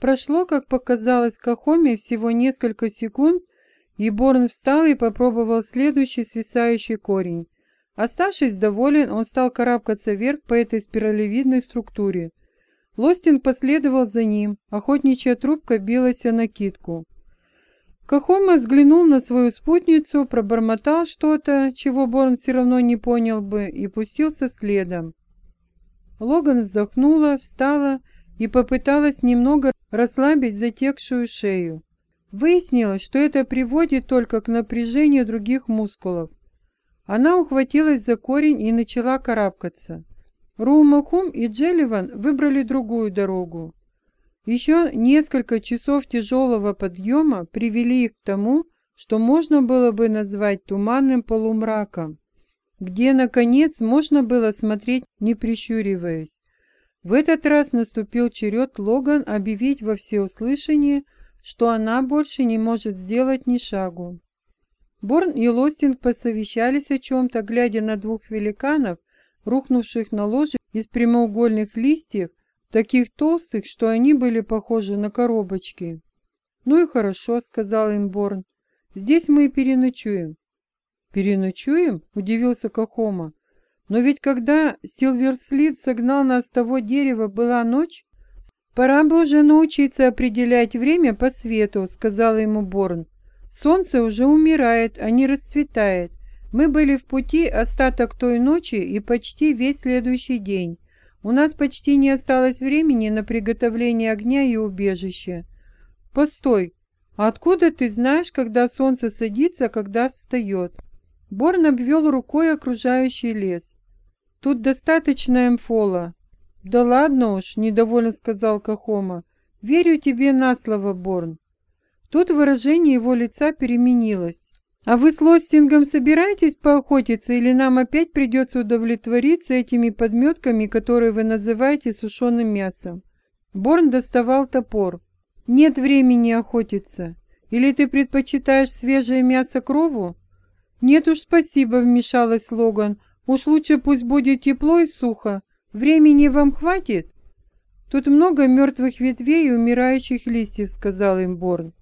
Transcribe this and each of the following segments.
Прошло, как показалось Кахоме, всего несколько секунд, и Борн встал и попробовал следующий свисающий корень. Оставшись доволен, он стал карабкаться вверх по этой спиралевидной структуре. Лостин последовал за ним, охотничья трубка билась о накидку. Кахома взглянул на свою спутницу, пробормотал что-то, чего Борн все равно не понял бы, и пустился следом. Логан вздохнула, встала и попыталась немного расслабить затекшую шею. Выяснилось, что это приводит только к напряжению других мускулов. Она ухватилась за корень и начала карабкаться. Румахум и Джелливан выбрали другую дорогу. Еще несколько часов тяжелого подъема привели их к тому, что можно было бы назвать туманным полумраком, где, наконец, можно было смотреть, не прищуриваясь. В этот раз наступил черед Логан объявить во всеуслышание, что она больше не может сделать ни шагу. Борн и Лостинг посовещались о чем-то, глядя на двух великанов, рухнувших на ложе из прямоугольных листьев, таких толстых, что они были похожи на коробочки. «Ну и хорошо», — сказал им Борн. «Здесь мы и переночуем». «Переночуем?» — удивился Кахома. Но ведь когда Силверслит согнал нас с того дерева, была ночь. Пора бы уже научиться определять время по свету, сказал ему Борн. Солнце уже умирает, а не расцветает. Мы были в пути остаток той ночи и почти весь следующий день. У нас почти не осталось времени на приготовление огня и убежища. Постой, откуда ты знаешь, когда солнце садится, когда встает? Борн обвел рукой окружающий лес. Тут достаточно эмфола. Да ладно уж, недовольно сказал Кахома. Верю тебе на слово, Борн. Тут выражение его лица переменилось. «А вы с Лостингом собираетесь поохотиться, или нам опять придется удовлетвориться этими подметками, которые вы называете сушеным мясом?» Борн доставал топор. «Нет времени охотиться. Или ты предпочитаешь свежее мясо крову?» «Нет уж, спасибо», — вмешалась Логан. Уж лучше пусть будет тепло и сухо. Времени вам хватит? Тут много мертвых ветвей и умирающих листьев, сказал им Борн.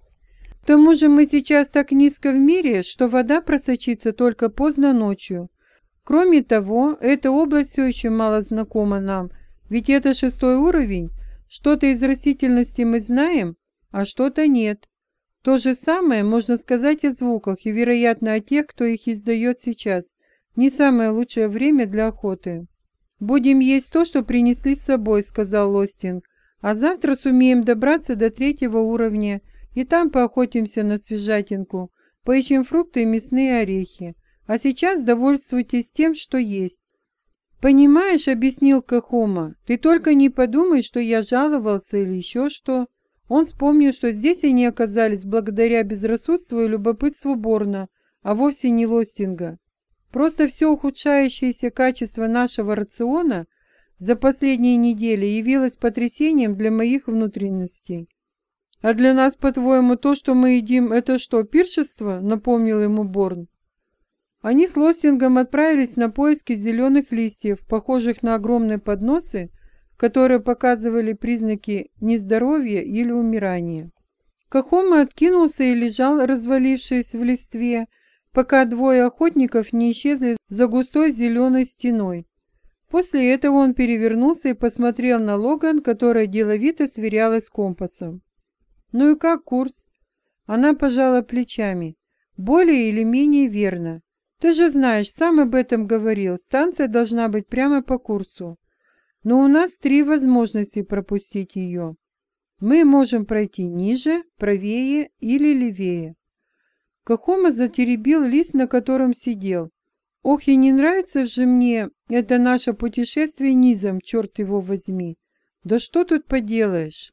К тому же мы сейчас так низко в мире, что вода просочится только поздно ночью. Кроме того, эта область все еще мало знакома нам, ведь это шестой уровень. Что-то из растительности мы знаем, а что-то нет. То же самое можно сказать о звуках и, вероятно, о тех, кто их издает сейчас – не самое лучшее время для охоты. «Будем есть то, что принесли с собой», — сказал Лостинг. «А завтра сумеем добраться до третьего уровня, и там поохотимся на свежатинку, поищем фрукты и мясные орехи. А сейчас довольствуйтесь тем, что есть». «Понимаешь», — объяснил Кахома, — «ты только не подумай, что я жаловался или еще что». Он вспомнил, что здесь они оказались благодаря безрассудству и любопытству Борна, а вовсе не Лостинга. Просто все ухудшающееся качество нашего рациона за последние недели явилось потрясением для моих внутренностей. «А для нас, по-твоему, то, что мы едим, это что, пиршество?» — напомнил ему Борн. Они с Лостингом отправились на поиски зеленых листьев, похожих на огромные подносы, которые показывали признаки нездоровья или умирания. Кахома откинулся и лежал, развалившись в листве, пока двое охотников не исчезли за густой зеленой стеной. После этого он перевернулся и посмотрел на Логан, которая деловито сверялась с компасом. «Ну и как курс?» Она пожала плечами. «Более или менее верно. Ты же знаешь, сам об этом говорил, станция должна быть прямо по курсу. Но у нас три возможности пропустить ее. Мы можем пройти ниже, правее или левее. Кахома затеребил лист, на котором сидел. «Ох, и не нравится же мне это наше путешествие низом, черт его возьми! Да что тут поделаешь?»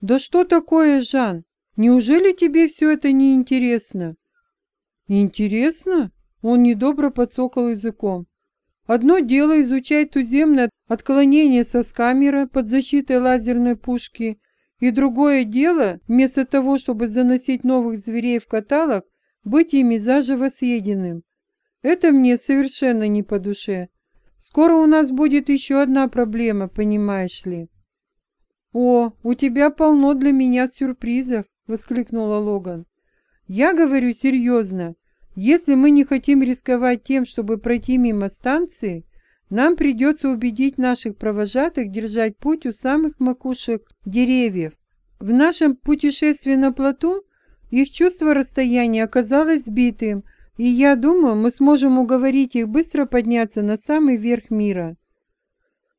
«Да что такое, Жан? Неужели тебе все это не интересно?» «Интересно?» Он недобро подсокал языком. «Одно дело изучать туземное отклонение со скамера под защитой лазерной пушки, и другое дело, вместо того, чтобы заносить новых зверей в каталог, быть ими заживо съеденным. Это мне совершенно не по душе. Скоро у нас будет еще одна проблема, понимаешь ли. «О, у тебя полно для меня сюрпризов!» — воскликнула Логан. «Я говорю серьезно. Если мы не хотим рисковать тем, чтобы пройти мимо станции, нам придется убедить наших провожатых держать путь у самых макушек деревьев. В нашем путешествии на плоту их чувство расстояния оказалось сбитым, и я думаю, мы сможем уговорить их быстро подняться на самый верх мира.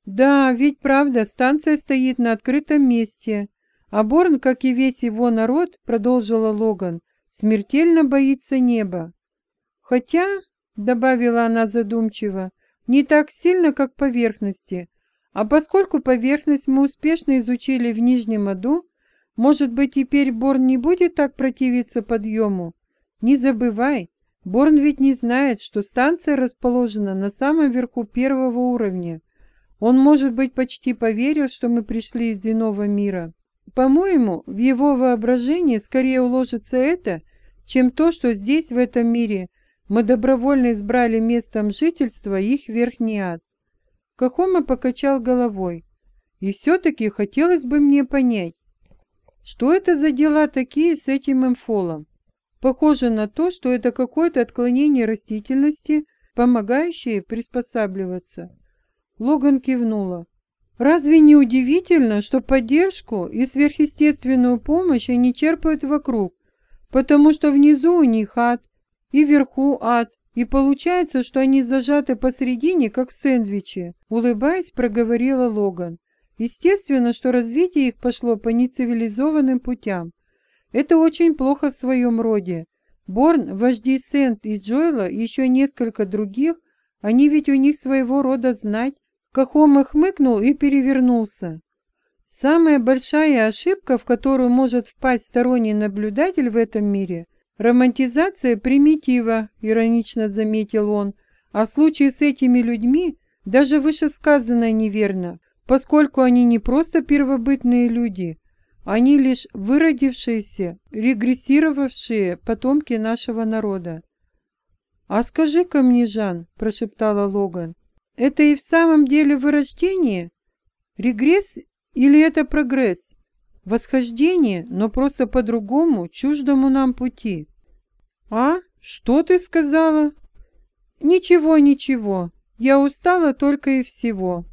Да, ведь правда, станция стоит на открытом месте, а Борн, как и весь его народ, продолжила Логан, смертельно боится неба. Хотя, добавила она задумчиво, не так сильно, как поверхности. А поскольку поверхность мы успешно изучили в Нижнем аду, может быть, теперь Борн не будет так противиться подъему? Не забывай, Борн ведь не знает, что станция расположена на самом верху первого уровня. Он, может быть, почти поверил, что мы пришли из иного мира. По-моему, в его воображении скорее уложится это, чем то, что здесь, в этом мире, мы добровольно избрали местом жительства их верхний ад. Кахома покачал головой. И все-таки хотелось бы мне понять, что это за дела такие с этим эмфолом? Похоже на то, что это какое-то отклонение растительности, помогающее приспосабливаться. Логан кивнула. Разве не удивительно, что поддержку и сверхъестественную помощь они черпают вокруг, потому что внизу у них ад, и вверху ад, и получается, что они зажаты посередине, как в сэндвиче, улыбаясь, проговорила Логан. Естественно, что развитие их пошло по нецивилизованным путям. Это очень плохо в своем роде. Борн, вожди Сент и Джойла, еще несколько других, они ведь у них своего рода знать. Кахома хмыкнул и перевернулся. Самая большая ошибка, в которую может впасть сторонний наблюдатель в этом мире – Романтизация примитива, иронично заметил он, а в случае с этими людьми даже вышесказанное неверно, поскольку они не просто первобытные люди, они лишь выродившиеся, регрессировавшие потомки нашего народа. «А скажи-ка мне, Жан», – прошептала Логан, – «это и в самом деле вырождение? Регресс или это прогресс?» Восхождение, но просто по другому, чуждому нам пути. А? Что ты сказала? Ничего, ничего. Я устала только и всего.